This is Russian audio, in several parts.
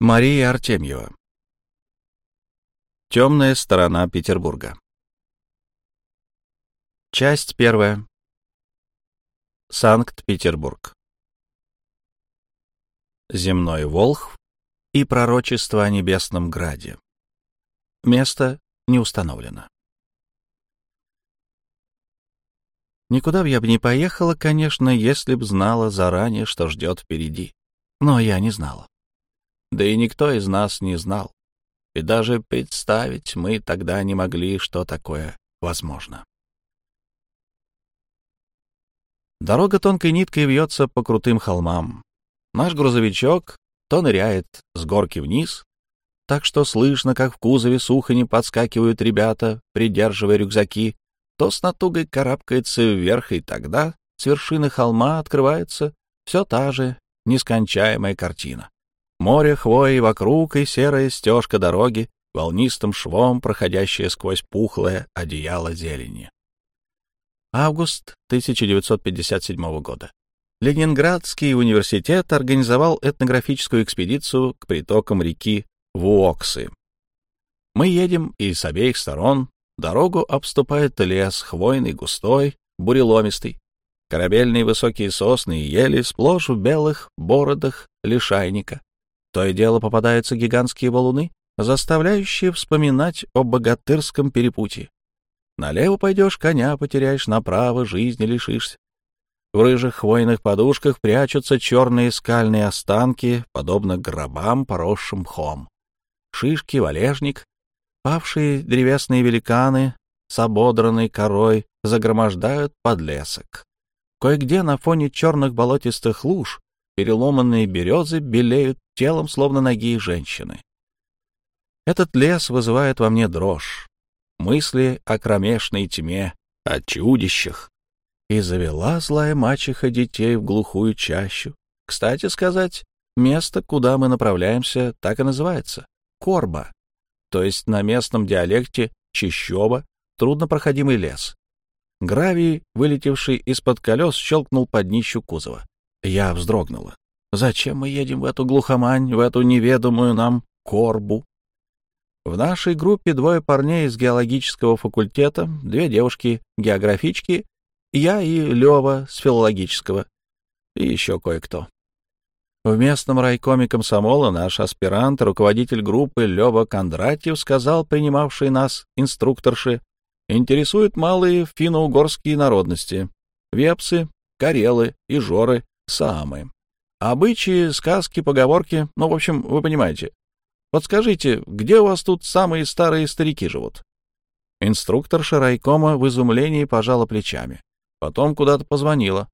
Мария Артемьева. Темная сторона Петербурга. Часть первая. Санкт-Петербург. Земной Волхв и пророчество о Небесном Граде. Место не установлено. Никуда б я бы не поехала, конечно, если б знала заранее, что ждет впереди. Но я не знала. Да и никто из нас не знал. И даже представить мы тогда не могли, что такое возможно. Дорога тонкой ниткой вьется по крутым холмам. Наш грузовичок то ныряет с горки вниз, так что слышно, как в кузове сухони подскакивают ребята, придерживая рюкзаки, то с натугой карабкается вверх, и тогда с вершины холма открывается все та же нескончаемая картина. Море хвои вокруг и серая стежка дороги, волнистым швом проходящая сквозь пухлое одеяло зелени. Август 1957 года. Ленинградский университет организовал этнографическую экспедицию к притокам реки Вуоксы. Мы едем, и с обеих сторон дорогу обступает лес, хвойный, густой, буреломистый. Корабельные высокие сосны и ели сплошь в белых бородах лишайника. То и дело попадаются гигантские валуны, заставляющие вспоминать о богатырском перепутье. Налево пойдешь, коня потеряешь, направо жизни лишишься. В рыжих хвойных подушках прячутся черные скальные останки, подобно гробам, поросшим мхом. Шишки, валежник, павшие древесные великаны с ободранной корой загромождают подлесок. Кое-где на фоне черных болотистых луж переломанные березы белеют телом, словно ноги женщины. Этот лес вызывает во мне дрожь, мысли о кромешной тьме, о чудищах. И завела злая мачеха детей в глухую чащу. Кстати сказать, место, куда мы направляемся, так и называется — Корба, то есть на местном диалекте Чищоба, труднопроходимый лес. Гравий, вылетевший из-под колес, щелкнул под днищу кузова. Я вздрогнула. Зачем мы едем в эту глухомань, в эту неведомую нам корбу? В нашей группе двое парней из геологического факультета, две девушки-географички, я и Лева с филологического, и еще кое-кто. В местном райкоме комсомола наш аспирант, руководитель группы Лева Кондратьев сказал принимавший нас инструкторши, интересуют малые финно-угорские народности, вепсы, карелы и жоры, самые. Обычаи, сказки, поговорки, ну, в общем, вы понимаете. Вот скажите, где у вас тут самые старые старики живут? Инструктор Шарайкома в изумлении пожала плечами. Потом куда-то позвонила.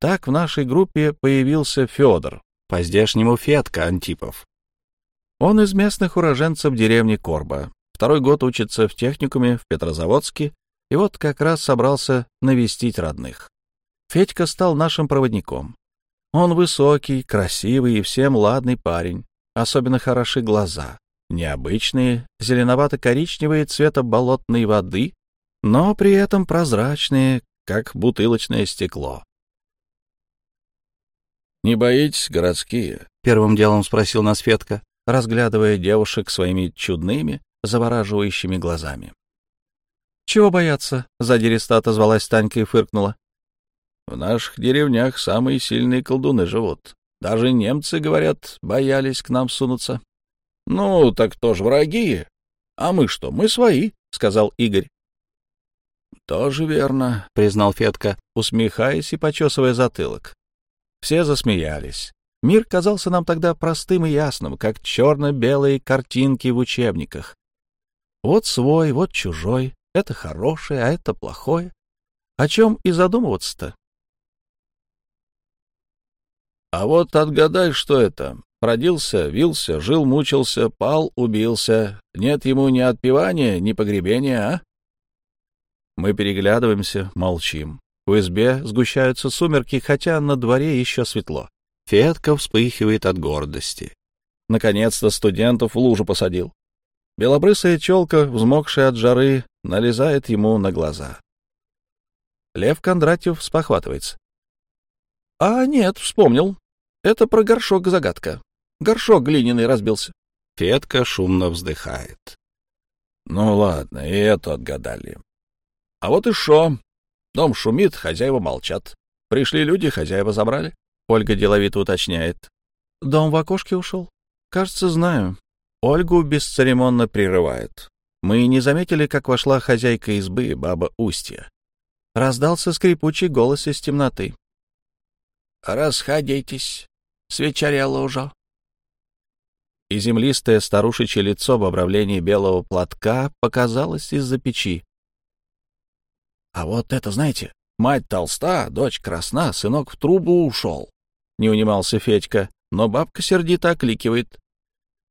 Так в нашей группе появился Федор, по-здешнему Фетка Антипов. Он из местных уроженцев деревни Корба. Второй год учится в техникуме в Петрозаводске, и вот как раз собрался навестить родных. Федька стал нашим проводником. Он высокий, красивый и всем ладный парень. Особенно хороши глаза. Необычные, зеленовато-коричневые цвета болотной воды, но при этом прозрачные, как бутылочное стекло. «Не боитесь, городские?» — первым делом спросил нас Фетка, разглядывая девушек своими чудными, завораживающими глазами. «Чего бояться?» — задиристо отозвалась Танька и фыркнула. В наших деревнях самые сильные колдуны живут. Даже немцы, говорят, боялись к нам сунуться. — Ну, так тоже враги. А мы что, мы свои, — сказал Игорь. — Тоже верно, — признал Фетка, усмехаясь и почесывая затылок. Все засмеялись. Мир казался нам тогда простым и ясным, как черно-белые картинки в учебниках. Вот свой, вот чужой, это хорошее, а это плохое. О чем и задумываться-то? А вот отгадай, что это. Родился, вился, жил, мучился, пал, убился. Нет ему ни отпевания, ни погребения, а? Мы переглядываемся, молчим. В избе сгущаются сумерки, хотя на дворе еще светло. Фетка вспыхивает от гордости. Наконец-то студентов в лужу посадил. Белобрысая челка, взмокшая от жары, налезает ему на глаза. Лев Кондратьев спохватывается. — А нет, вспомнил. Это про горшок загадка. горшок глиняный разбился. Фетка шумно вздыхает. Ну ладно, и это отгадали. А вот и шо. Дом шумит, хозяева молчат. Пришли люди, хозяева забрали. Ольга деловито уточняет. Дом в окошке ушел? Кажется, знаю. Ольгу бесцеремонно прерывают. Мы не заметили, как вошла хозяйка избы, баба Устья. Раздался скрипучий голос из темноты. «Расходитесь, свечарело уже». И землистое старушечье лицо в обравлении белого платка показалось из-за печи. «А вот это, знаете, мать толста, дочь красна, сынок в трубу ушел», — не унимался Федька, но бабка сердито окликивает.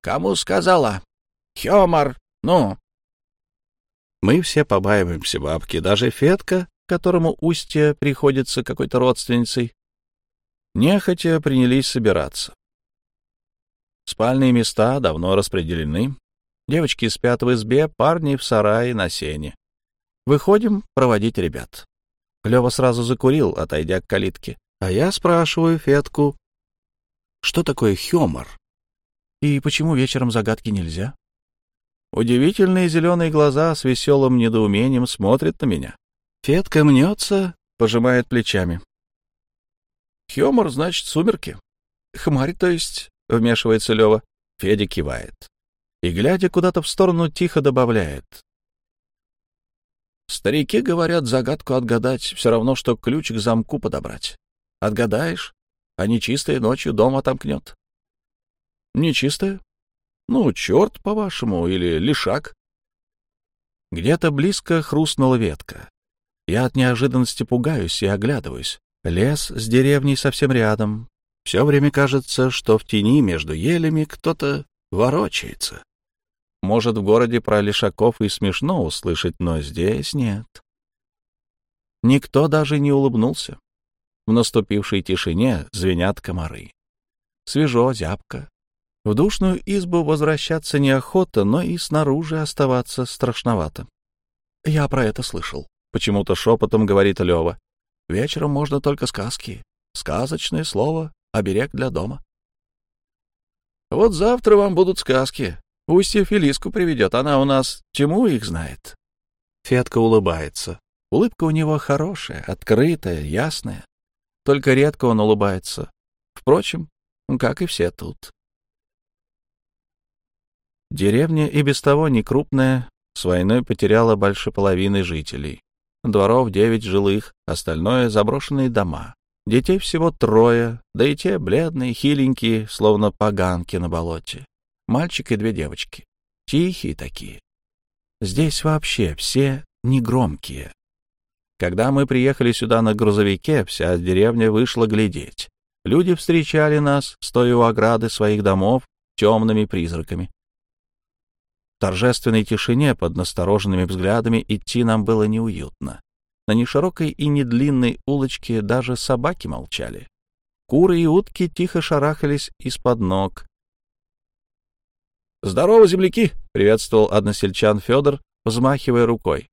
«Кому сказала? Хёмар, ну!» Мы все побаиваемся бабки, даже Федка, которому устье приходится какой-то родственницей. Нехотя принялись собираться. Спальные места давно распределены. Девочки спят в избе, парни в сарае на сене. Выходим проводить ребят. Лева сразу закурил, отойдя к калитке. А я спрашиваю Фетку, что такое хёмор? И почему вечером загадки нельзя? Удивительные зеленые глаза с веселым недоумением смотрят на меня. Фетка мнется, пожимает плечами. Хёмор значит сумерки. Хмарь, то есть, вмешивается Лева. Федя кивает. И, глядя куда-то в сторону, тихо добавляет. Старики говорят, загадку отгадать все равно, что ключ к замку подобрать. Отгадаешь, а нечистая ночью дом отомкнет. Нечистая? Ну, черт, по-вашему, или лишак. Где-то близко хрустнула ветка. Я от неожиданности пугаюсь и оглядываюсь. Лес с деревней совсем рядом. Все время кажется, что в тени между елями кто-то ворочается. Может, в городе про лишаков и смешно услышать, но здесь нет. Никто даже не улыбнулся. В наступившей тишине звенят комары. Свежо, зябко. В душную избу возвращаться неохота, но и снаружи оставаться страшновато. Я про это слышал. Почему-то шепотом говорит Лева. Вечером можно только сказки. Сказочное слово — оберег для дома. Вот завтра вам будут сказки, Устье Фелиску приведет, она у нас чему их знает?» Фетка улыбается. Улыбка у него хорошая, открытая, ясная. Только редко он улыбается. Впрочем, как и все тут. Деревня и без того не крупная, с войной потеряла больше половины жителей. Дворов девять жилых, остальное — заброшенные дома. Детей всего трое, да и те бледные, хиленькие, словно поганки на болоте мальчик и две девочки. Тихие такие. Здесь вообще все негромкие. Когда мы приехали сюда на грузовике, вся деревня вышла глядеть. Люди встречали нас, стоя у ограды своих домов, темными призраками. Торжественной тишине под настороженными взглядами идти нам было неуютно. На неширокой и недлинной улочке даже собаки молчали. Куры и утки тихо шарахались из-под ног. «Здорово, земляки!» — приветствовал односельчан Федор, взмахивая рукой.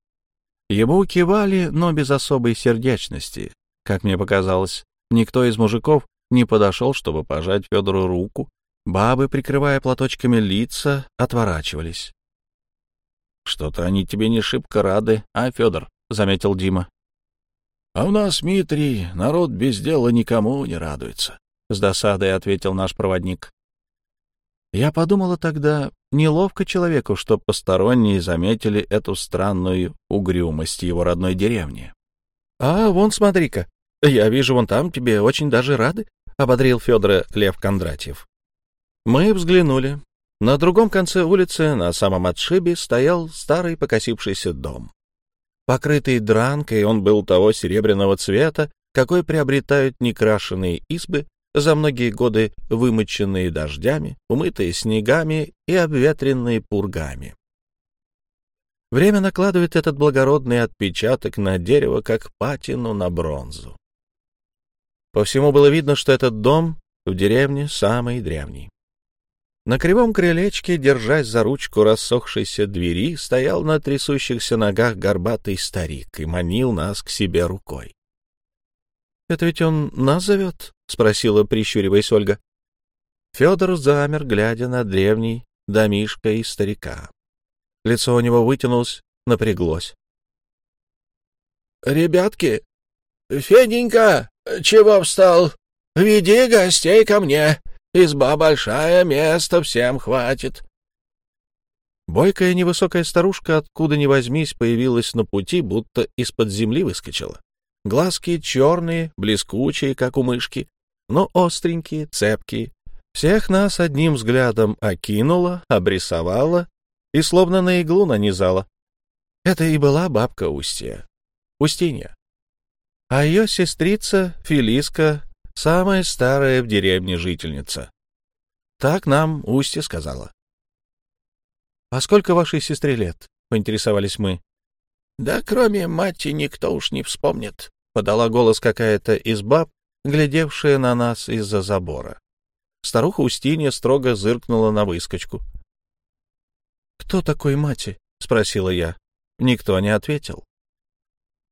Ему кивали, но без особой сердечности. Как мне показалось, никто из мужиков не подошел, чтобы пожать Федору руку. Бабы, прикрывая платочками лица, отворачивались. «Что-то они тебе не шибко рады, а, Федор?» — заметил Дима. «А у нас, Митрий, народ без дела никому не радуется», — с досадой ответил наш проводник. Я подумала тогда, неловко человеку, что посторонние заметили эту странную угрюмость его родной деревни. — А, вон смотри-ка, я вижу, вон там тебе очень даже рады, — ободрил Федора Лев Кондратьев. Мы взглянули. На другом конце улицы, на самом отшибе, стоял старый покосившийся дом. Покрытый дранкой, он был того серебряного цвета, какой приобретают некрашенные избы за многие годы вымоченные дождями, умытые снегами и обветренные пургами. Время накладывает этот благородный отпечаток на дерево, как патину на бронзу. По всему было видно, что этот дом в деревне самый древний. На кривом крылечке, держась за ручку рассохшейся двери, стоял на трясущихся ногах горбатый старик и манил нас к себе рукой. — Это ведь он нас зовет? — спросила, прищуриваясь Ольга. Федор замер, глядя на древний домишко и старика. Лицо у него вытянулось, напряглось. — Ребятки, Феденька, чего встал? Веди гостей ко мне. Изба большая, места всем хватит. Бойкая невысокая старушка, откуда ни возьмись, появилась на пути, будто из-под земли выскочила. Глазки черные, блескучие, как у мышки, но остренькие, цепкие. Всех нас одним взглядом окинула, обрисовала и словно на иглу нанизала. Это и была бабка Устья. Устинья. А ее сестрица Филиска, самая старая в деревне жительница. Так нам Устья сказала. «А сколько вашей сестре лет?» — поинтересовались мы. «Да кроме мати никто уж не вспомнит», — подала голос какая-то из баб, глядевшая на нас из-за забора. Старуха Устинья строго зыркнула на выскочку. «Кто такой мати?» — спросила я. Никто не ответил.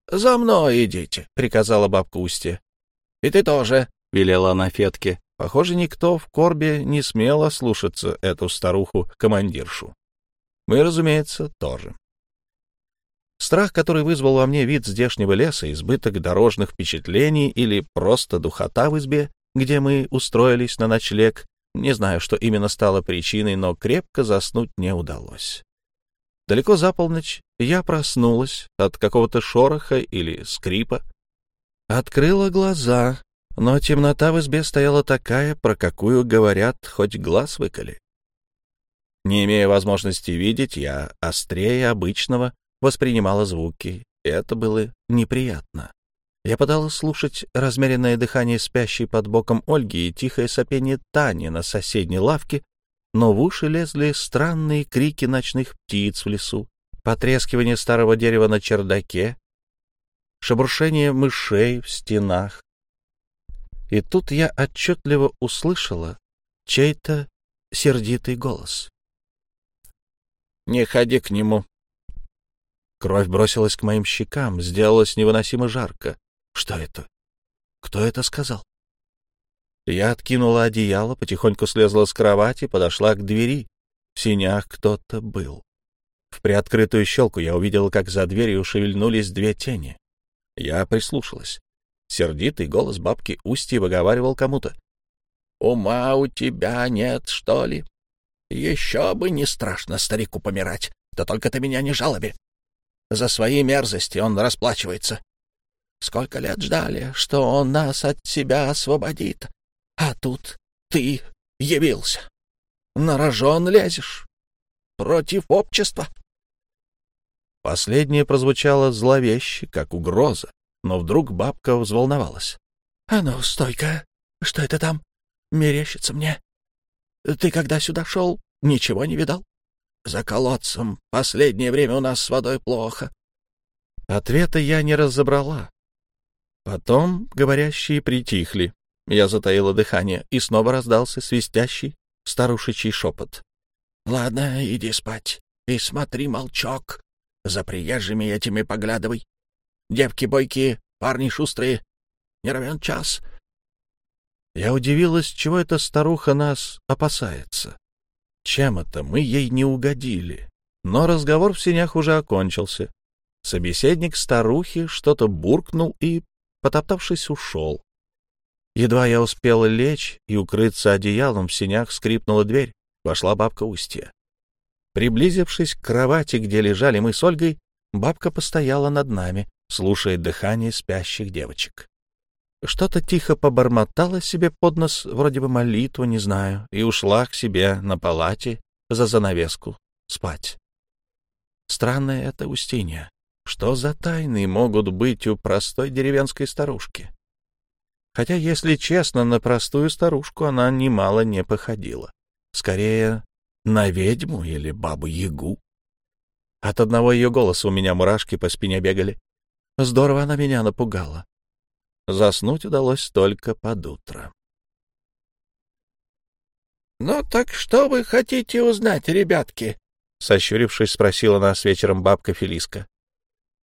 «За мной идите», — приказала бабка Устья. «И ты тоже», — велела она Фетке. Похоже, никто в корбе не смело слушаться эту старуху-командиршу. Мы, разумеется, тоже. Страх, который вызвал во мне вид здешнего леса, избыток дорожных впечатлений или просто духота в избе, где мы устроились на ночлег, не знаю, что именно стало причиной, но крепко заснуть не удалось. Далеко за полночь я проснулась от какого-то шороха или скрипа. Открыла глаза, но темнота в избе стояла такая, про какую говорят, хоть глаз выколи. Не имея возможности видеть, я острее обычного воспринимала звуки, и это было неприятно. Я пыталась слушать размеренное дыхание спящей под боком Ольги и тихое сопение Тани на соседней лавке, но в уши лезли странные крики ночных птиц в лесу, потрескивание старого дерева на чердаке, шебуршение мышей в стенах. И тут я отчетливо услышала чей-то сердитый голос. Не ходи к нему. Кровь бросилась к моим щекам, сделалось невыносимо жарко. Что это? Кто это сказал? Я откинула одеяло, потихоньку слезла с кровати, подошла к двери. В синях кто-то был. В приоткрытую щелку я увидела, как за дверью шевельнулись две тени. Я прислушалась. Сердитый голос бабки Устьи выговаривал кому-то. — Ума у тебя нет, что ли? Еще бы не страшно старику помирать, да только ты меня не жалоби. За свои мерзости он расплачивается. Сколько лет ждали, что он нас от себя освободит, а тут ты явился. На рожон лезешь. Против общества. Последнее прозвучало зловеще, как угроза, но вдруг бабка взволновалась. — А ну, стойка! Что это там? Мерещится мне. Ты когда сюда шел, ничего не видал? За колодцем последнее время у нас с водой плохо. Ответа я не разобрала. Потом говорящие притихли. Я затаила дыхание, и снова раздался свистящий старушечий шепот. — Ладно, иди спать. И смотри, молчок. За приезжими этими поглядывай. Девки бойкие, парни шустрые. Не равен час. Я удивилась, чего эта старуха нас опасается. Чем это мы ей не угодили? Но разговор в сенях уже окончился. Собеседник старухи что-то буркнул и, потоптавшись, ушел. Едва я успела лечь и укрыться одеялом, в сенях скрипнула дверь. Вошла бабка Устья. Приблизившись к кровати, где лежали мы с Ольгой, бабка постояла над нами, слушая дыхание спящих девочек. Что-то тихо побормотала себе под нос, вроде бы молитву, не знаю, и ушла к себе на палате за занавеску спать. Странная это Устинья. Что за тайны могут быть у простой деревенской старушки? Хотя, если честно, на простую старушку она немало не походила. Скорее, на ведьму или бабу-ягу. От одного ее голоса у меня мурашки по спине бегали. Здорово она меня напугала. Заснуть удалось только под утро. — Ну так что вы хотите узнать, ребятки? — сощурившись, спросила нас вечером бабка Фелиска.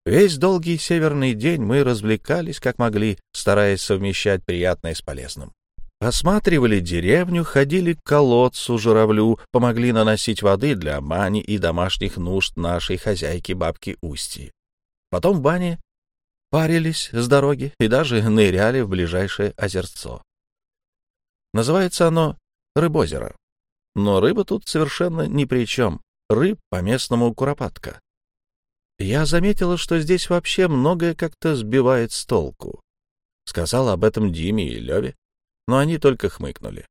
Весь долгий северный день мы развлекались как могли, стараясь совмещать приятное с полезным. Осматривали деревню, ходили к колодцу журавлю, помогли наносить воды для бани и домашних нужд нашей хозяйки бабки Устьи. Потом в бане парились с дороги и даже ныряли в ближайшее озерцо. Называется оно Рыбозеро. Но рыба тут совершенно ни при чем. Рыб по-местному куропатка. Я заметила, что здесь вообще многое как-то сбивает с толку. Сказала об этом Диме и Леве, но они только хмыкнули.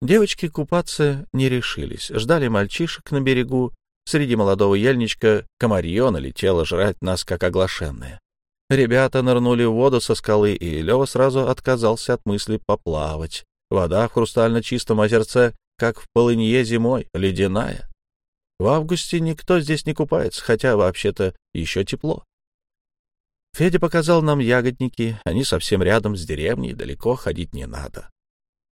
Девочки купаться не решились, ждали мальчишек на берегу. Среди молодого ельничка комарье налетело жрать нас, как оглашенные. Ребята нырнули в воду со скалы, и Лева сразу отказался от мысли поплавать. Вода в хрустально чистом озерце, как в полынье зимой, ледяная. В августе никто здесь не купается, хотя вообще-то еще тепло. Федя показал нам ягодники, они совсем рядом с деревней, далеко ходить не надо.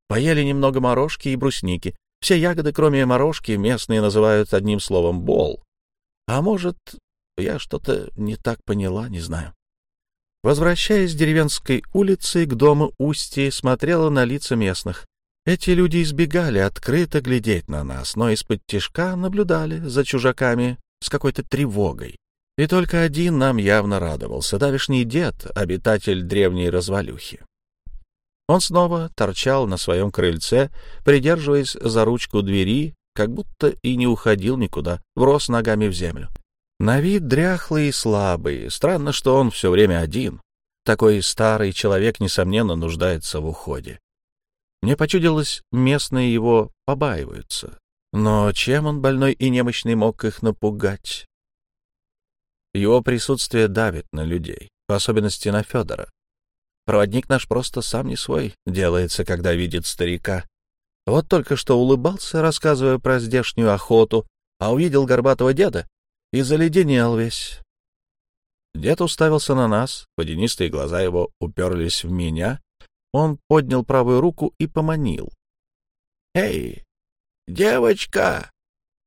Поели немного морожки и брусники. Все ягоды, кроме морожки, местные называют одним словом «бол». А может, я что-то не так поняла, не знаю. Возвращаясь с деревенской улицы к дому Устьи, смотрела на лица местных. Эти люди избегали открыто глядеть на нас, но из-под тишка наблюдали за чужаками с какой-то тревогой. И только один нам явно радовался — давишний дед, обитатель древней развалюхи. Он снова торчал на своем крыльце, придерживаясь за ручку двери, как будто и не уходил никуда, врос ногами в землю. На вид дряхлый и слабый. Странно, что он все время один. Такой старый человек, несомненно, нуждается в уходе. Мне почудилось, местные его побаиваются. Но чем он, больной и немощный, мог их напугать? Его присутствие давит на людей, в особенности на Федора. Проводник наш просто сам не свой делается, когда видит старика. Вот только что улыбался, рассказывая про здешнюю охоту, а увидел горбатого деда и заледенел весь. Дед уставился на нас, водянистые глаза его уперлись в меня. Он поднял правую руку и поманил. — Эй, девочка,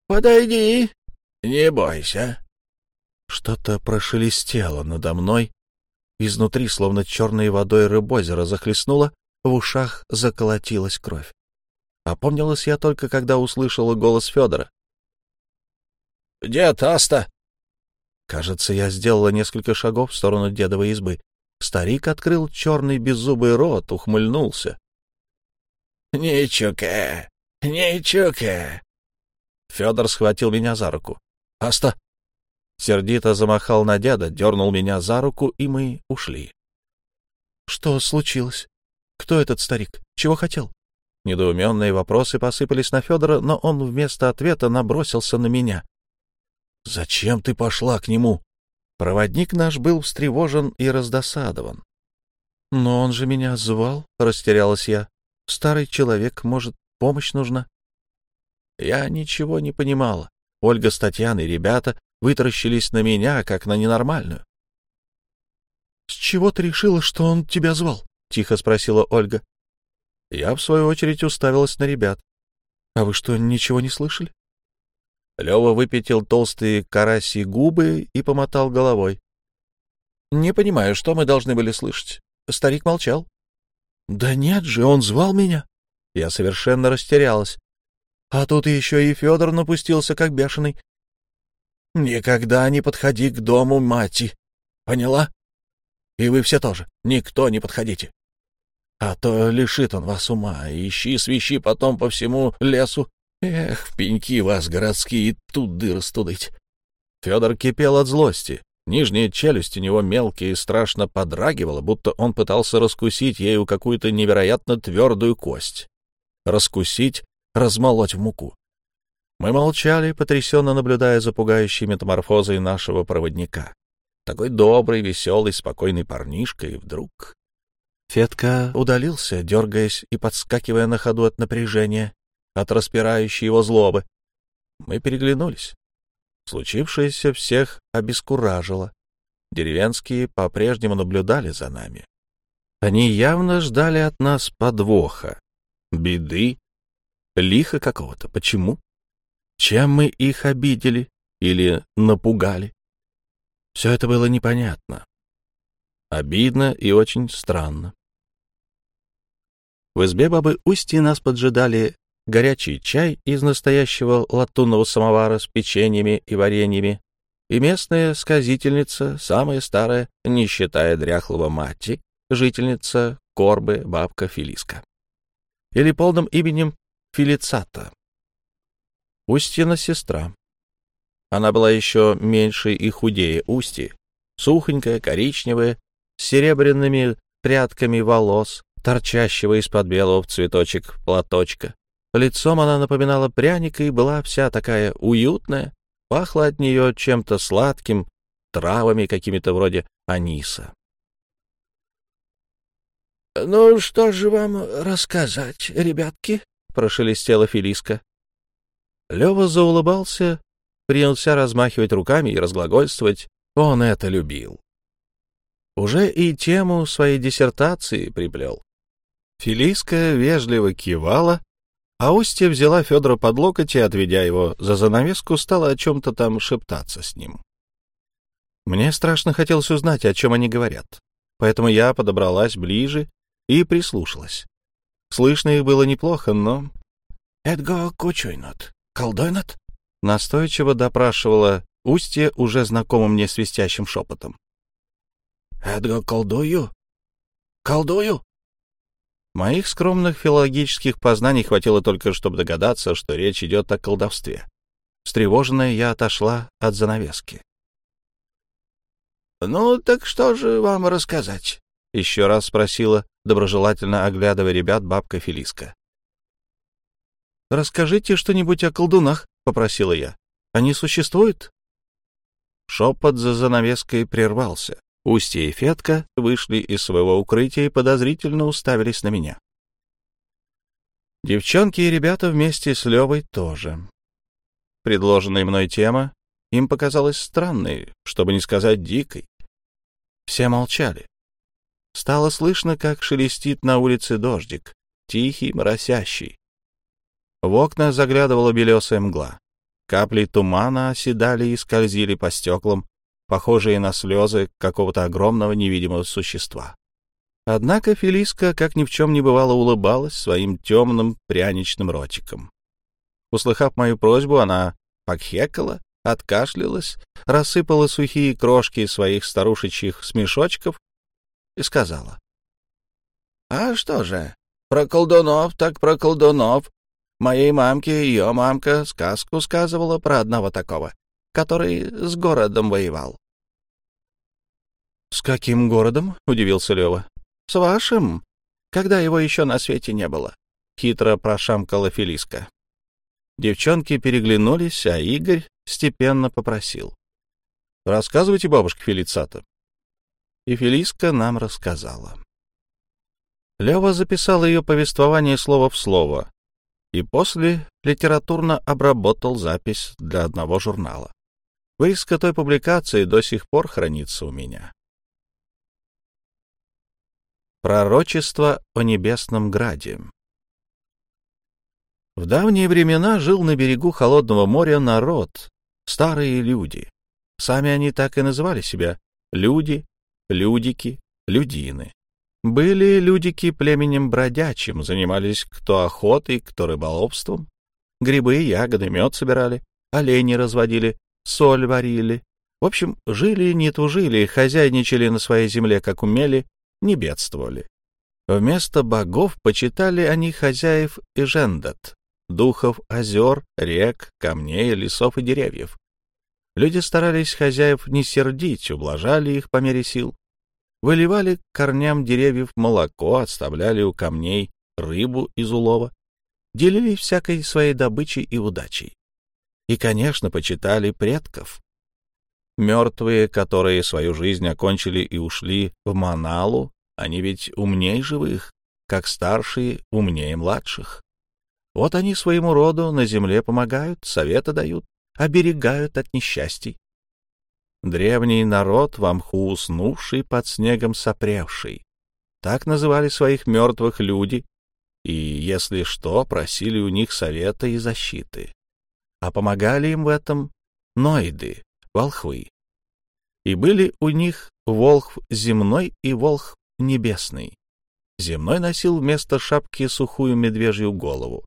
подойди, не бойся. Что-то прошелестело надо мной. Изнутри, словно черной водой рыбозеро захлестнуло, в ушах заколотилась кровь. Опомнилась я только, когда услышала голос Федора. «Дед, Аста!» Кажется, я сделала несколько шагов в сторону дедовой избы. Старик открыл черный беззубый рот, ухмыльнулся. «Ничука! Ничука!» Федор схватил меня за руку. «Аста!» Сердито замахал на деда, дернул меня за руку, и мы ушли. «Что случилось? Кто этот старик? Чего хотел?» Недоуменные вопросы посыпались на Федора, но он вместо ответа набросился на меня. Зачем ты пошла к нему? Проводник наш был встревожен и раздосадован. Но он же меня звал, растерялась я. Старый человек, может, помощь нужна? Я ничего не понимала. Ольга с Татьяной, ребята, вытаращились на меня, как на ненормальную. — С чего ты решила, что он тебя звал? — тихо спросила Ольга. Я, в свою очередь, уставилась на ребят. — А вы что, ничего не слышали? Лева выпятил толстые караси губы и помотал головой. — Не понимаю, что мы должны были слышать. Старик молчал. — Да нет же, он звал меня. Я совершенно растерялась. А тут еще и Федор напустился, как бешеный. — Никогда не подходи к дому мати. Поняла? И вы все тоже. Никто не подходите. А то лишит он вас ума. Ищи, свищи потом по всему лесу Эх, пеньки вас, городские, туды растудыть. Федор кипел от злости. Нижняя челюсть у него мелкая и страшно подрагивала, будто он пытался раскусить ею какую-то невероятно твердую кость. Раскусить, размолоть в муку. Мы молчали, потрясенно наблюдая за пугающей метаморфозой нашего проводника. Такой добрый, веселый, спокойный парнишка, и вдруг... Фетка удалился, дергаясь и подскакивая на ходу от напряжения от распирающей его злобы. Мы переглянулись. Случившееся всех обескуражило. Деревенские по-прежнему наблюдали за нами. Они явно ждали от нас подвоха, беды, лиха какого-то. Почему? Чем мы их обидели или напугали? Все это было непонятно. Обидно и очень странно. В избе бабы Усти нас поджидали горячий чай из настоящего латунного самовара с печеньями и вареньями, и местная сказительница, самая старая, не считая дряхлого мати, жительница Корбы, бабка Филиска. Или полным именем Филицата. Устьина сестра. Она была еще меньше и худее Усти, сухонькая, коричневая, с серебряными прядками волос, торчащего из-под белого в цветочек платочка. Лицом она напоминала пряника и была вся такая уютная, пахло от нее чем-то сладким, травами какими-то вроде аниса. — Ну, что же вам рассказать, ребятки? — прошелестела Филиска. Лева заулыбался, принялся размахивать руками и разглагольствовать. Он это любил. Уже и тему своей диссертации приплел. Филиска вежливо кивала, а Устья взяла Федора под локоть и, отведя его за занавеску, стала о чем-то там шептаться с ним. Мне страшно хотелось узнать, о чем они говорят, поэтому я подобралась ближе и прислушалась. Слышно их было неплохо, но... — Эдго кучуйнот, колдойнот? — настойчиво допрашивала Устье уже знакомым мне свистящим шепотом. — Эдго колдую? Колдую? Моих скромных филологических познаний хватило только, чтобы догадаться, что речь идет о колдовстве. Встревоженная я отошла от занавески. — Ну, так что же вам рассказать? — еще раз спросила, доброжелательно оглядывая ребят бабка Фелиска. — Расскажите что-нибудь о колдунах, — попросила я. — Они существуют? Шепот за занавеской прервался. Устья и Фетка вышли из своего укрытия и подозрительно уставились на меня. Девчонки и ребята вместе с Левой тоже. Предложенная мной тема им показалась странной, чтобы не сказать дикой. Все молчали. Стало слышно, как шелестит на улице дождик, тихий, моросящий. В окна заглядывала белесая мгла. Капли тумана оседали и скользили по стеклам, похожие на слезы какого-то огромного невидимого существа. Однако Фелиска, как ни в чем не бывало, улыбалась своим темным пряничным ротиком. Услыхав мою просьбу, она покхекала, откашлялась, рассыпала сухие крошки своих старушечьих смешочков и сказала. — А что же, про колдунов так про колдунов. Моей мамке ее мамка сказку сказывала про одного такого который с городом воевал. — С каким городом? — удивился Лева. — С вашим, когда его еще на свете не было, — хитро прошамкала Фелиска. Девчонки переглянулись, а Игорь степенно попросил. — Рассказывайте, бабушка Фелицата. И Фелиска нам рассказала. Лева записал ее повествование слово в слово и после литературно обработал запись для одного журнала. Вырезка той публикации до сих пор хранится у меня. Пророчество о небесном граде В давние времена жил на берегу холодного моря народ, старые люди. Сами они так и называли себя — люди, людики, людины. Были людики племенем бродячим, занимались кто охотой, кто рыболовством. Грибы, ягоды, мед собирали, олени разводили, соль варили. В общем, жили, не тужили, хозяйничали на своей земле, как умели, не бедствовали. Вместо богов почитали они хозяев и жендат, духов озер, рек, камней, лесов и деревьев. Люди старались хозяев не сердить, ублажали их по мере сил. Выливали к корням деревьев молоко, отставляли у камней рыбу из улова, делились всякой своей добычей и удачей и, конечно, почитали предков. Мертвые, которые свою жизнь окончили и ушли в Маналу, они ведь умнее живых, как старшие умнее младших. Вот они своему роду на земле помогают, советы дают, оберегают от несчастий. Древний народ, в мху уснувший, под снегом сопревший. Так называли своих мертвых люди, и, если что, просили у них совета и защиты а помогали им в этом ноиды, волхвы. И были у них волхв земной и волхв небесный. Земной носил вместо шапки сухую медвежью голову,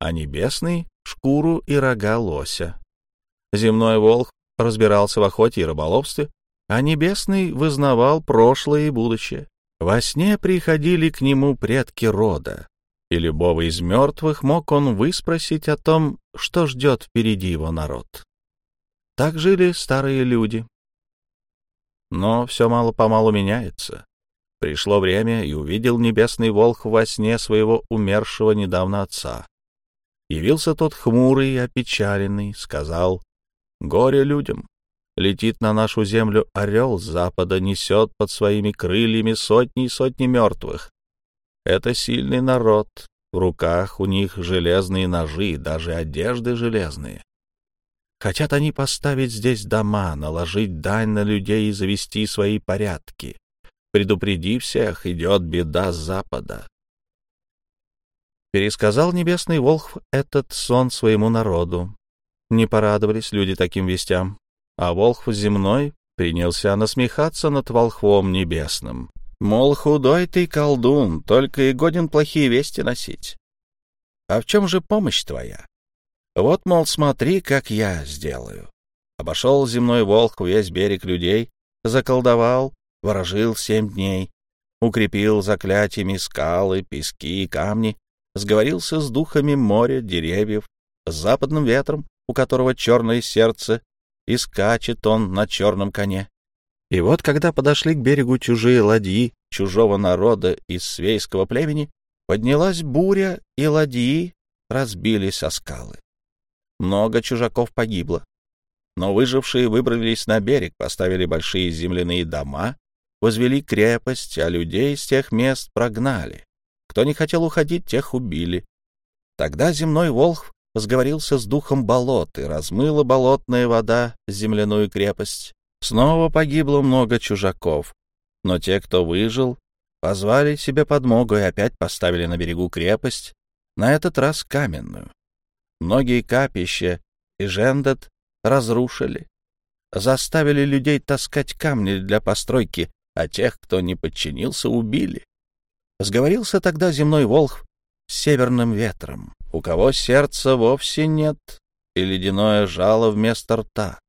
а небесный — шкуру и рога лося. Земной волк разбирался в охоте и рыболовстве, а небесный вызнавал прошлое и будущее. Во сне приходили к нему предки рода, и любого из мертвых мог он выспросить о том, что ждет впереди его народ. Так жили старые люди. Но все мало-помалу меняется. Пришло время, и увидел небесный волх во сне своего умершего недавно отца. Явился тот хмурый и опечаленный, сказал, «Горе людям! Летит на нашу землю орел с запада, несет под своими крыльями сотни и сотни мертвых. Это сильный народ, в руках у них железные ножи, даже одежды железные. Хотят они поставить здесь дома, наложить дань на людей и завести свои порядки. Предупреди всех, идет беда с запада. Пересказал небесный волхв этот сон своему народу. Не порадовались люди таким вестям, а волхв земной принялся насмехаться над волхвом небесным. Мол, худой ты колдун, только и годен плохие вести носить. А в чем же помощь твоя? Вот, мол, смотри, как я сделаю. Обошел земной волк весь берег людей, заколдовал, ворожил семь дней, укрепил заклятиями скалы, пески и камни, сговорился с духами моря, деревьев, с западным ветром, у которого черное сердце, и скачет он на черном коне. И вот, когда подошли к берегу чужие ладьи чужого народа из свейского племени, поднялась буря, и ладьи разбились о скалы. Много чужаков погибло. Но выжившие выбрались на берег, поставили большие земляные дома, возвели крепость, а людей с тех мест прогнали. Кто не хотел уходить, тех убили. Тогда земной волх сговорился с духом болот, и размыла болотная вода земляную крепость. Снова погибло много чужаков, но те, кто выжил, позвали себе подмогу и опять поставили на берегу крепость, на этот раз каменную. Многие капища и жендет разрушили, заставили людей таскать камни для постройки, а тех, кто не подчинился, убили. Сговорился тогда земной волх с северным ветром, у кого сердца вовсе нет, и ледяное жало вместо рта.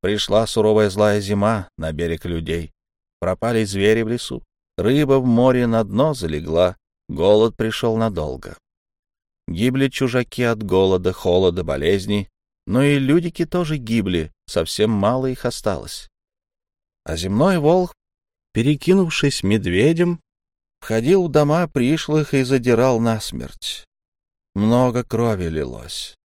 Пришла суровая злая зима на берег людей. Пропали звери в лесу. Рыба в море на дно залегла. Голод пришел надолго. Гибли чужаки от голода, холода, болезней. Но и людики тоже гибли, совсем мало их осталось. А земной волк, перекинувшись медведем, входил в дома пришлых и задирал насмерть. Много крови лилось.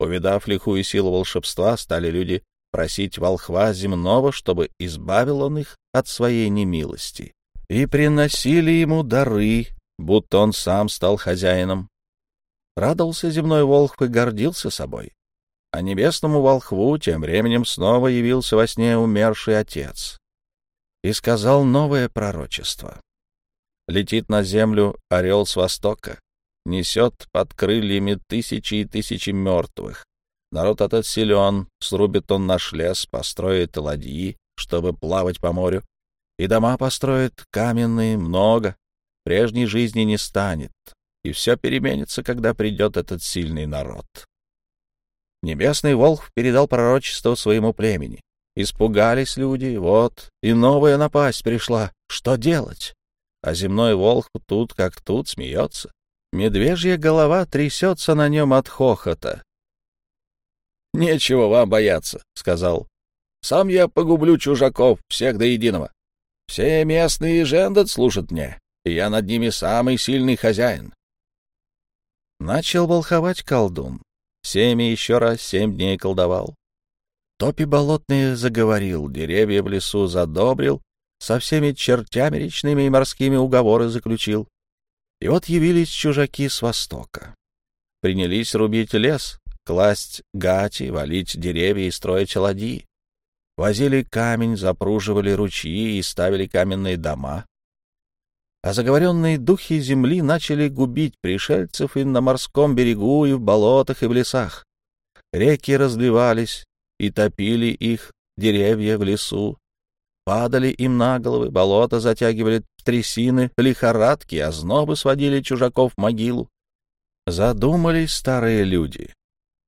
Увидав лихую силу волшебства, стали люди просить волхва земного, чтобы избавил он их от своей немилости. И приносили ему дары, будто он сам стал хозяином. Радовался земной волхв и гордился собой. А небесному волхву тем временем снова явился во сне умерший отец и сказал новое пророчество. Летит на землю орел с востока, несет под крыльями тысячи и тысячи мертвых, Народ этот силен, срубит он наш лес, построит ладьи, чтобы плавать по морю, и дома построит каменные много. Прежней жизни не станет, и все переменится, когда придет этот сильный народ. Небесный волх передал пророчество своему племени. Испугались люди, вот, и новая напасть пришла. Что делать? А земной волх тут как тут смеется. Медвежья голова трясется на нем от хохота. «Нечего вам бояться», — сказал. «Сам я погублю чужаков, всех до единого. Все местные жендот служат мне, и я над ними самый сильный хозяин». Начал волховать колдун. Семь еще раз семь дней колдовал. Топи болотные заговорил, деревья в лесу задобрил, со всеми чертями речными и морскими уговоры заключил. И вот явились чужаки с востока. Принялись рубить лес, класть гати, валить деревья и строить ладьи. Возили камень, запруживали ручьи и ставили каменные дома. А заговоренные духи земли начали губить пришельцев и на морском берегу, и в болотах, и в лесах. Реки разливались и топили их, деревья в лесу. Падали им на головы, болота затягивали трясины, лихорадки, ознобы сводили чужаков в могилу. Задумались старые люди.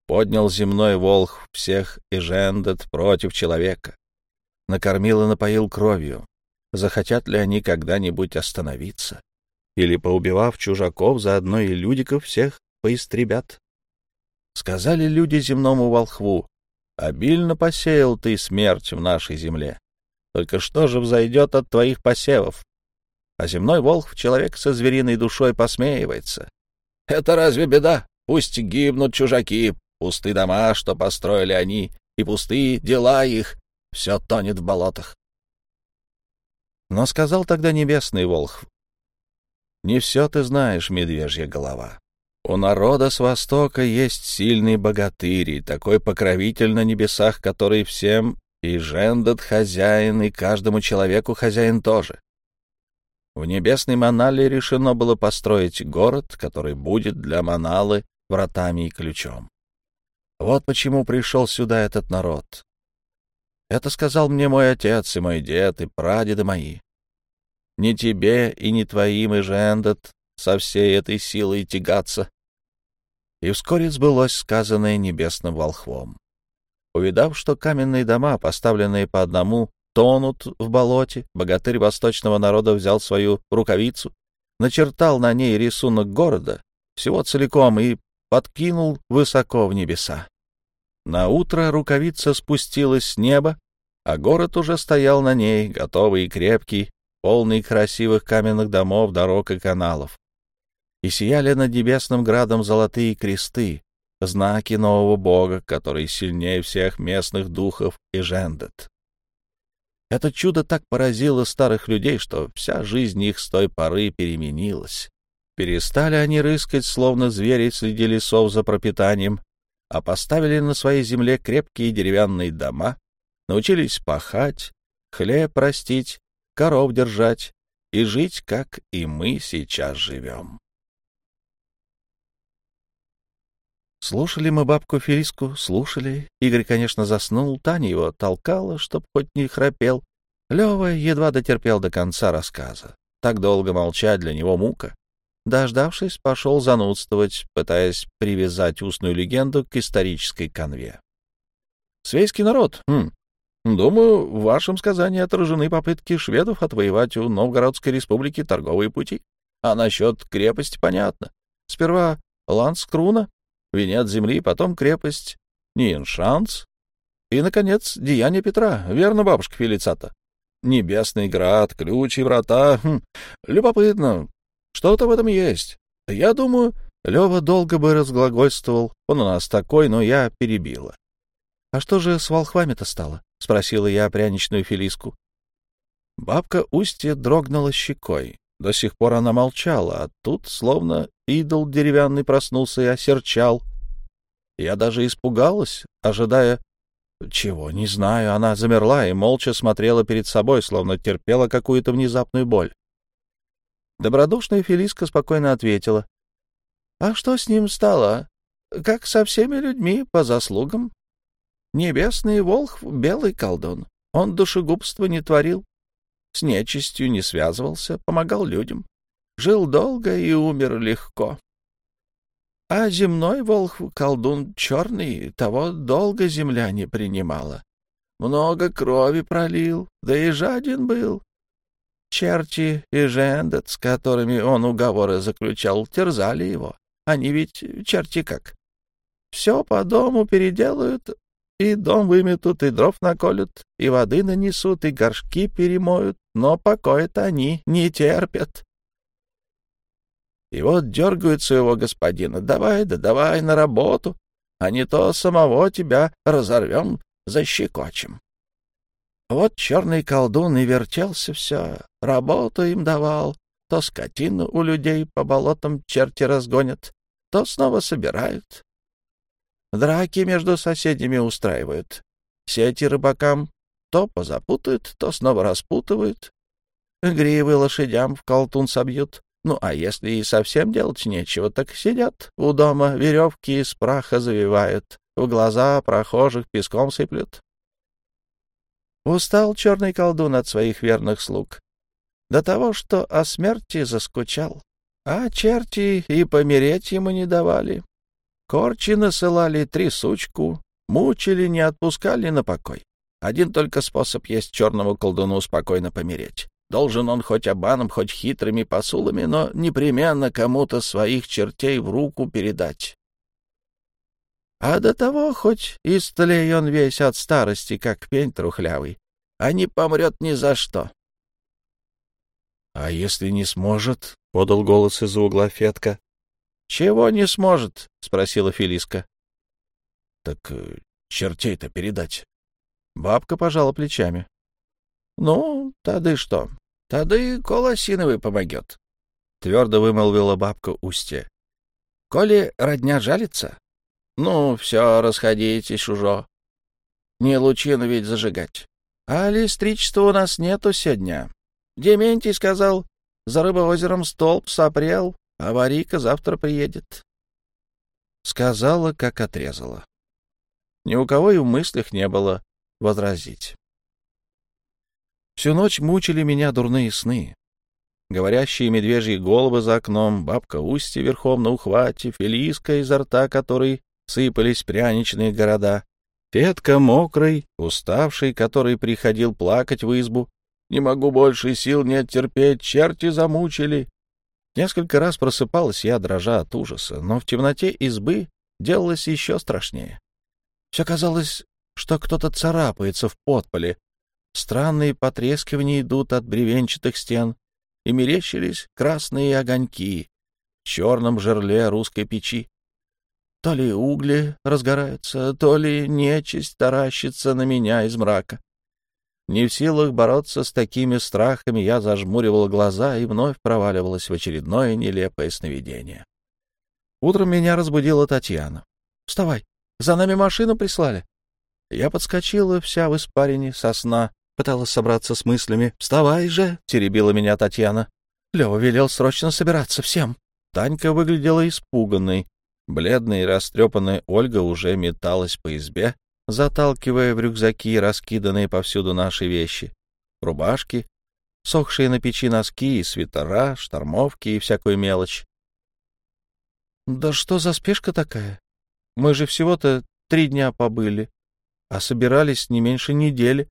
Поднял земной волх всех и жендет против человека. Накормил и напоил кровью. Захотят ли они когда-нибудь остановиться? Или, поубивав чужаков, заодно и людиков всех поистребят? Сказали люди земному волхву, обильно посеял ты смерть в нашей земле. Только что же взойдет от твоих посевов? А земной волхв, человек со звериной душой, посмеивается. Это разве беда? Пусть гибнут чужаки, пусты дома, что построили они, и пустые дела их, все тонет в болотах. Но сказал тогда небесный волхв, «Не все ты знаешь, медвежья голова. У народа с Востока есть сильный богатырь, такой покровитель на небесах, который всем и жендат хозяин, и каждому человеку хозяин тоже. В небесной Манале решено было построить город, который будет для Маналы вратами и ключом. Вот почему пришел сюда этот народ. Это сказал мне мой отец и мой дед, и прадеды мои. Не тебе и не твоим и жендат со всей этой силой тягаться. И вскоре сбылось сказанное небесным волхвом. Увидав, что каменные дома, поставленные по одному, тонут в болоте, богатырь восточного народа взял свою рукавицу, начертал на ней рисунок города, всего целиком, и подкинул высоко в небеса. На утро рукавица спустилась с неба, а город уже стоял на ней, готовый и крепкий, полный красивых каменных домов, дорог и каналов. И сияли над небесным градом золотые кресты, знаки нового бога, который сильнее всех местных духов и жендет. Это чудо так поразило старых людей, что вся жизнь их с той поры переменилась. Перестали они рыскать, словно звери среди лесов за пропитанием, а поставили на своей земле крепкие деревянные дома, научились пахать, хлеб растить, коров держать и жить, как и мы сейчас живем. Слушали мы бабку Фериску, слушали. Игорь, конечно, заснул, Таня его толкала, чтоб хоть не храпел. Лева едва дотерпел до конца рассказа. Так долго молчать для него мука. Дождавшись, пошел занудствовать, пытаясь привязать устную легенду к исторической конве. «Свейский народ. Хм. Думаю, в вашем сказании отражены попытки шведов отвоевать у Новгородской республики торговые пути. А насчет крепости понятно. Сперва Ланскруна, венец земли, потом крепость Ниеншанс и, наконец, деяние Петра. Верно, бабушка Фелицата? Небесный град, ключ и врата. Хм, любопытно. Что-то в этом есть. Я думаю, Лева долго бы разглагольствовал. Он у нас такой, но я перебила. — А что же с волхвами-то стало? — спросила я пряничную Фелиску. Бабка Устья дрогнула щекой. До сих пор она молчала, а тут словно идол деревянный проснулся и осерчал. Я даже испугалась, ожидая... Чего, не знаю, она замерла и молча смотрела перед собой, словно терпела какую-то внезапную боль. Добродушная Фелиска спокойно ответила. — А что с ним стало? Как со всеми людьми, по заслугам. Небесный волх — белый колдун. Он душегубства не творил, с нечистью не связывался, помогал людям. Жил долго и умер легко. А земной волх, колдун черный, того долго земля не принимала. Много крови пролил, да и жаден был. Черти и жендет, с которыми он уговоры заключал, терзали его. Они ведь черти как. Все по дому переделают, и дом выметут, и дров наколют, и воды нанесут, и горшки перемоют, но покоя-то они не терпят. И вот дергают своего господина. Давай, да давай на работу, а не то самого тебя разорвем, защекочем. Вот черный колдун и вертелся все, работу им давал, то скотину у людей по болотам черти разгонят, то снова собирают, Драки между соседями устраивают. Сети рыбакам то позапутают, то снова распутывают. Гривы лошадям в колтун собьют. Ну, а если и совсем делать нечего, так сидят у дома, веревки из праха завивают, в глаза прохожих песком сыплют. Устал черный колдун от своих верных слуг. До того, что о смерти заскучал. А черти и помереть ему не давали. Корчи насылали трясучку, мучили, не отпускали на покой. Один только способ есть черному колдуну спокойно помереть. Должен он хоть обманом, хоть хитрыми посулами, но непременно кому-то своих чертей в руку передать. А до того хоть истлей он весь от старости, как пень трухлявый, а не помрет ни за что. — А если не сможет? — подал голос из-за угла Фетка. — Чего не сможет? — спросила Филиска. — Так э, чертей-то передать. Бабка пожала плечами. — Ну, тады что? Тады колосиновый помогет. Твердо вымолвила бабка Устья. — Коли родня жалится, ну, все, расходитесь уже. Не лучину ведь зажигать. А листричества у нас нету сегодня. Дементий сказал, за рыбоозером столб сопрел, а Варика завтра приедет. Сказала, как отрезала. Ни у кого и в мыслях не было возразить. Всю ночь мучили меня дурные сны. Говорящие медвежьи головы за окном, бабка Устья верхом на ухвате, фелиска изо рта которой сыпались пряничные города. Фетка мокрый, уставший, который приходил плакать в избу. «Не могу больше, сил нет терпеть, черти замучили». Несколько раз просыпалась я, дрожа от ужаса, но в темноте избы делалось еще страшнее. Все казалось, что кто-то царапается в подполе. Странные потрескивания идут от бревенчатых стен, и мерещились красные огоньки в черном жерле русской печи. То ли угли разгораются, то ли нечисть таращится на меня из мрака. Не в силах бороться с такими страхами, я зажмуривал глаза и вновь проваливалась в очередное нелепое сновидение. Утром меня разбудила Татьяна. «Вставай, за нами машину прислали». Я подскочила вся в испарине со сна, пыталась собраться с мыслями. «Вставай же!» — теребила меня Татьяна. Лева велел срочно собираться всем. Танька выглядела испуганной. Бледная и растрепанная Ольга уже металась по избе, заталкивая в рюкзаки раскиданные повсюду наши вещи. Рубашки, сохшие на печи носки и свитера, штормовки и всякую мелочь. «Да что за спешка такая? Мы же всего-то три дня побыли, а собирались не меньше недели».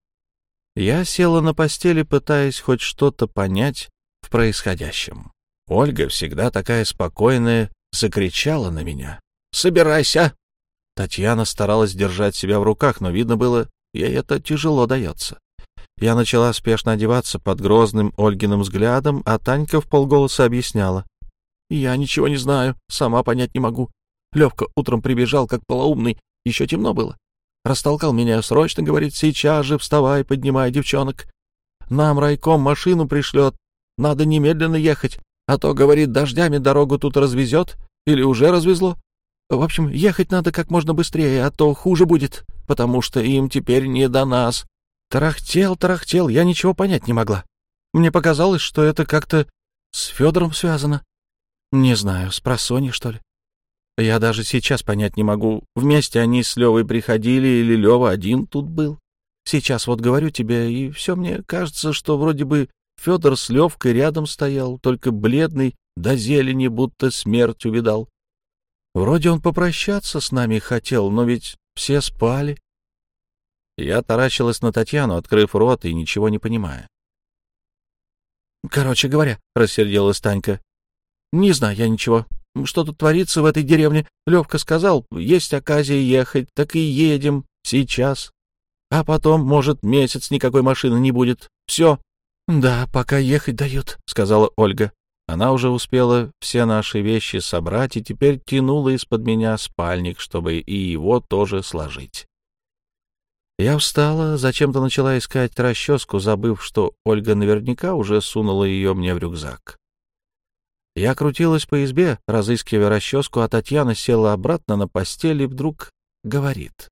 Я села на постели, пытаясь хоть что-то понять в происходящем. Ольга, всегда такая спокойная, закричала на меня. «Собирайся!» Татьяна старалась держать себя в руках, но видно было, ей это тяжело дается. Я начала спешно одеваться под грозным Ольгиным взглядом, а Танька в полголоса объясняла. «Я ничего не знаю, сама понять не могу. Левка утром прибежал, как полоумный, еще темно было. Растолкал меня срочно, говорит, сейчас же вставай, поднимай девчонок. Нам райком машину пришлет, надо немедленно ехать, а то, говорит, дождями дорогу тут развезет, или уже развезло. В общем, ехать надо как можно быстрее, а то хуже будет, потому что им теперь не до нас. Тарахтел, тарахтел, я ничего понять не могла. Мне показалось, что это как-то с Федором связано. Не знаю, с просони, что ли. Я даже сейчас понять не могу, вместе они с Левой приходили или Лева один тут был. Сейчас вот говорю тебе, и все мне кажется, что вроде бы Федор с Левкой рядом стоял, только бледный, до зелени, будто смерть увидал. Вроде он попрощаться с нами хотел, но ведь все спали. Я таращилась на Татьяну, открыв рот и ничего не понимая. «Короче говоря», — рассердилась Танька, — «не знаю я ничего. Что тут творится в этой деревне? Левка сказал, есть оказия ехать, так и едем сейчас. А потом, может, месяц никакой машины не будет. Все, «Да, пока ехать дают», — сказала Ольга. Она уже успела все наши вещи собрать и теперь тянула из-под меня спальник, чтобы и его тоже сложить. Я встала, зачем-то начала искать расческу, забыв, что Ольга наверняка уже сунула ее мне в рюкзак. Я крутилась по избе, разыскивая расческу, а Татьяна села обратно на постель и вдруг говорит.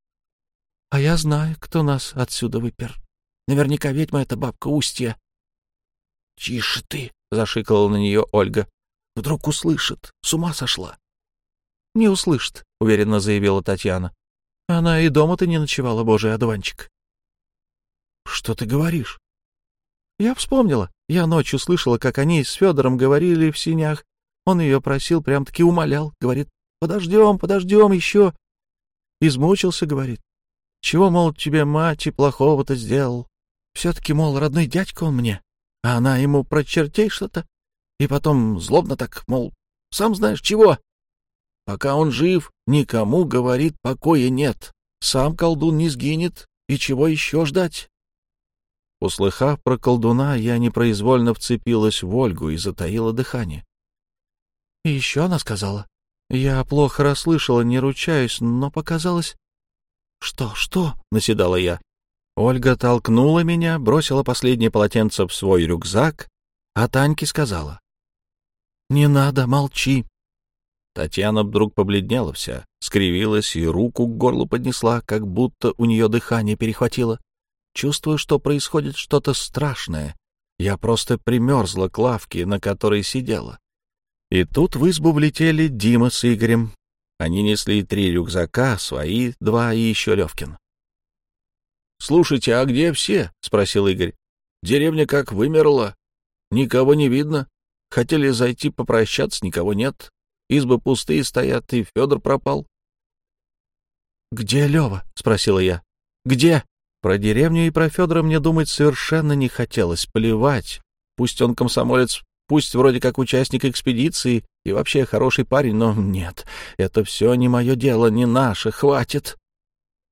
— А я знаю, кто нас отсюда выпер. Наверняка ведьма эта бабка Устья. — Тише ты! — зашикала на нее Ольга. — Вдруг услышит. С ума сошла. — Не услышит, — уверенно заявила Татьяна. — Она и дома-то не ночевала, божий одуванчик. — Что ты говоришь? Я вспомнила. Я ночью слышала, как они с Федором говорили в синях. Он ее просил, прям-таки умолял. Говорит, подождем, подождем еще. Измучился, говорит. Чего, мол, тебе мать и плохого-то сделал? Все-таки, мол, родной дядька он мне. А она ему про чертей что-то. И потом злобно так, мол, сам знаешь чего. Пока он жив, никому, говорит, покоя нет. Сам колдун не сгинет, и чего еще ждать? Услыхав про колдуна, я непроизвольно вцепилась в Ольгу и затаила дыхание. И еще она сказала. Я плохо расслышала, не ручаюсь, но показалось... «Что, что?» — наседала я. Ольга толкнула меня, бросила последнее полотенце в свой рюкзак, а Таньке сказала. «Не надо, молчи». Татьяна вдруг побледнела вся, скривилась и руку к горлу поднесла, как будто у нее дыхание перехватило. Чувствую, что происходит что-то страшное. Я просто примерзла к лавке, на которой сидела. И тут в избу влетели Дима с Игорем. Они несли три рюкзака, свои два и еще Левкин. «Слушайте, а где все?» — спросил Игорь. «Деревня как вымерла. Никого не видно. Хотели зайти попрощаться, никого нет. Избы пустые стоят, и Федор пропал». «Где Лева?» — спросила я. «Где?» Про деревню и про Федора мне думать совершенно не хотелось. Плевать. Пусть он комсомолец, пусть вроде как участник экспедиции и вообще хороший парень, но нет, это все не мое дело, не наше, хватит.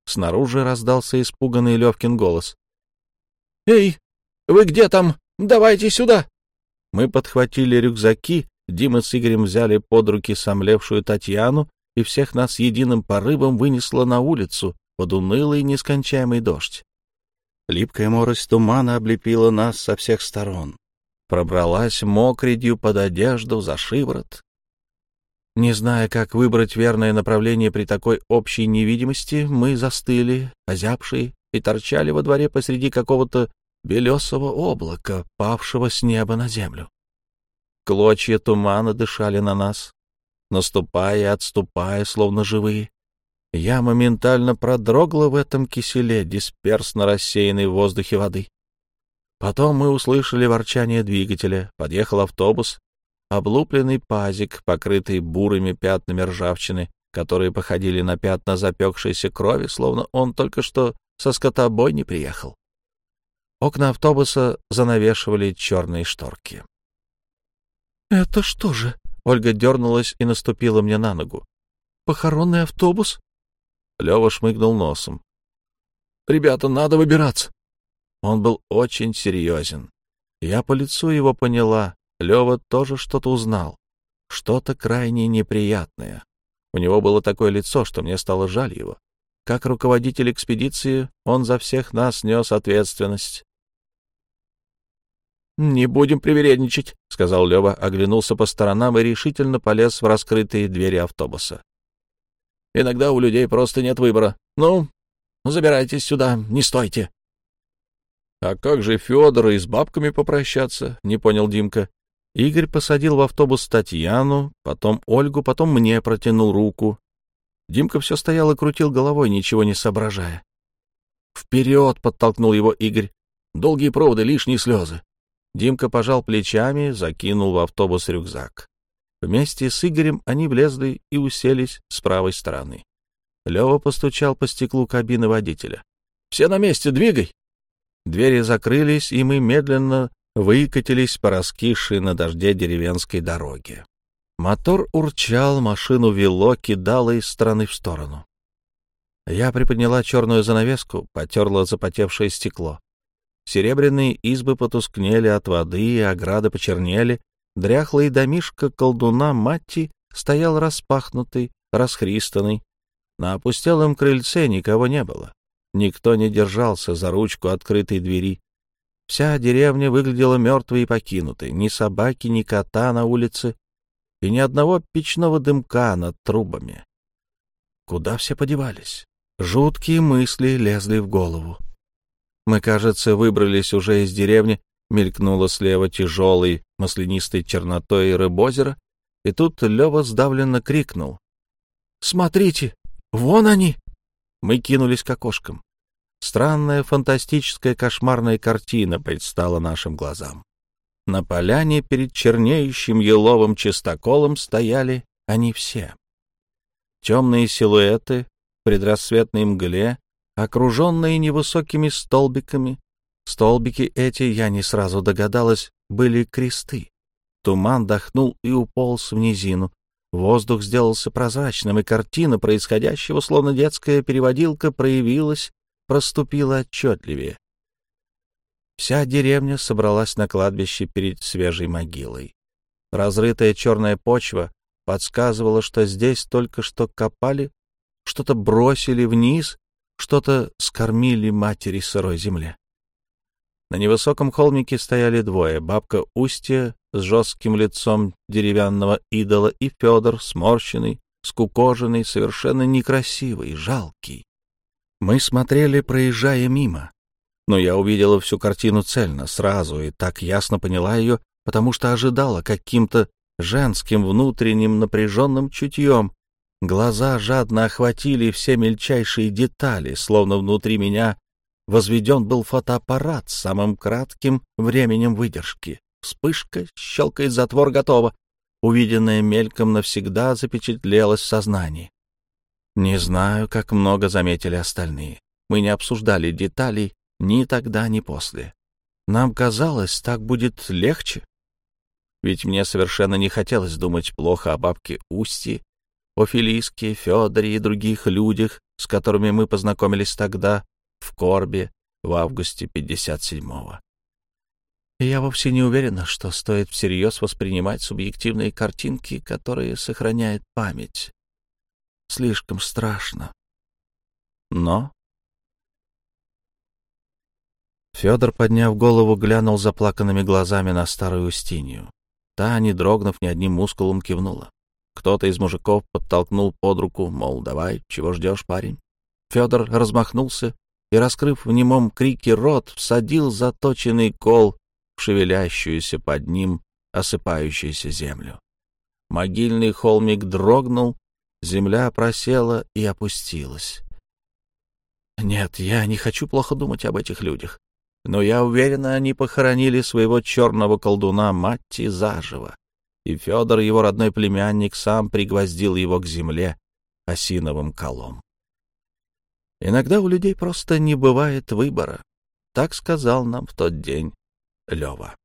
Снаружи раздался испуганный Левкин голос. «Эй, вы где там? Давайте сюда!» Мы подхватили рюкзаки, Дима с Игорем взяли под руки сомлевшую Татьяну, и всех нас единым порывом вынесло на улицу, под унылый нескончаемый дождь. Липкая морось тумана облепила нас со всех сторон. Пробралась мокридью под одежду, за шиворот. Не зная, как выбрать верное направление при такой общей невидимости, мы застыли, озябшие, и торчали во дворе посреди какого-то белесого облака, павшего с неба на землю. Клочья тумана дышали на нас, наступая и отступая, словно живые. Я моментально продрогла в этом киселе, дисперсно рассеянной в воздухе воды. Потом мы услышали ворчание двигателя. Подъехал автобус, облупленный пазик, покрытый бурыми пятнами ржавчины, которые походили на пятна запекшейся крови, словно он только что со скотобой не приехал. Окна автобуса занавешивали черные шторки. «Это что же?» — Ольга дернулась и наступила мне на ногу. «Похоронный автобус?» Лева шмыгнул носом. «Ребята, надо выбираться!» Он был очень серьезен. Я по лицу его поняла. Лева тоже что-то узнал. Что-то крайне неприятное. У него было такое лицо, что мне стало жаль его. Как руководитель экспедиции он за всех нас нес ответственность. «Не будем привередничать», — сказал Лева, оглянулся по сторонам и решительно полез в раскрытые двери автобуса. Иногда у людей просто нет выбора. Ну, забирайтесь сюда, не стойте. — А как же Федора и с бабками попрощаться? — не понял Димка. Игорь посадил в автобус Татьяну, потом Ольгу, потом мне протянул руку. Димка все стоял и крутил головой, ничего не соображая. «Вперед!» — подтолкнул его Игорь. «Долгие проводы, лишние слезы». Димка пожал плечами, закинул в автобус рюкзак. Вместе с Игорем они влезли и уселись с правой стороны. Лева постучал по стеклу кабины водителя. «Все на месте, двигай!» Двери закрылись, и мы медленно выкатились по раскисшей на дожде деревенской дороге. Мотор урчал, машину вело, кидало из стороны в сторону. Я приподняла черную занавеску, потерла запотевшее стекло. Серебряные избы потускнели от воды, ограды почернели, Дряхлый домишка колдуна Матти стоял распахнутый, расхристанный. На опустелом крыльце никого не было. Никто не держался за ручку открытой двери. Вся деревня выглядела мертвой и покинутой. Ни собаки, ни кота на улице и ни одного печного дымка над трубами. Куда все подевались? Жуткие мысли лезли в голову. Мы, кажется, выбрались уже из деревни мелькнуло слева тяжелой маслянистой чернотой рыбозера, и тут Лева сдавленно крикнул. «Смотрите, вон они!» Мы кинулись к окошкам. Странная фантастическая кошмарная картина предстала нашим глазам. На поляне перед чернеющим еловым чистоколом стояли они все. Темные силуэты в предрассветной мгле, окруженные невысокими столбиками. Столбики эти, я не сразу догадалась, были кресты. Туман дохнул и уполз в низину. Воздух сделался прозрачным, и картина происходящего, словно детская переводилка, проявилась, проступила отчетливее. Вся деревня собралась на кладбище перед свежей могилой. Разрытая черная почва подсказывала, что здесь только что копали, что-то бросили вниз, что-то скормили матери сырой земле. На невысоком холмике стояли двое — бабка Устья с жестким лицом деревянного идола и Федор, сморщенный, скукоженный, совершенно некрасивый, жалкий. Мы смотрели, проезжая мимо но я увидела всю картину цельно, сразу, и так ясно поняла ее, потому что ожидала каким-то женским внутренним напряженным чутьем. Глаза жадно охватили все мельчайшие детали, словно внутри меня возведен был фотоаппарат с самым кратким временем выдержки. Вспышка, щелкает затвор, готово. Увиденное мельком навсегда запечатлелось в сознании. Не знаю, как много заметили остальные. Мы не обсуждали деталей, ни тогда, ни после. Нам казалось, так будет легче. Ведь мне совершенно не хотелось думать плохо о бабке Усти, о Филиске, Федоре и других людях, с которыми мы познакомились тогда в Корбе в августе 57-го. И я вовсе не уверена, что стоит всерьез воспринимать субъективные картинки, которые сохраняет память. Слишком страшно. Но Федор, подняв голову, глянул заплаканными глазами на старую Устинью. Та, не дрогнув ни одним мускулом, кивнула. Кто-то из мужиков подтолкнул под руку, мол, давай, чего ждешь, парень? Федор размахнулся и, раскрыв в немом крике рот, всадил заточенный кол в шевелящуюся под ним осыпающуюся землю. Могильный холмик дрогнул, земля просела и опустилась. Нет, я не хочу плохо думать об этих людях но я уверена, они похоронили своего черного колдуна Матти заживо, и Федор, его родной племянник, сам пригвоздил его к земле осиновым колом. Иногда у людей просто не бывает выбора, так сказал нам в тот день Лева.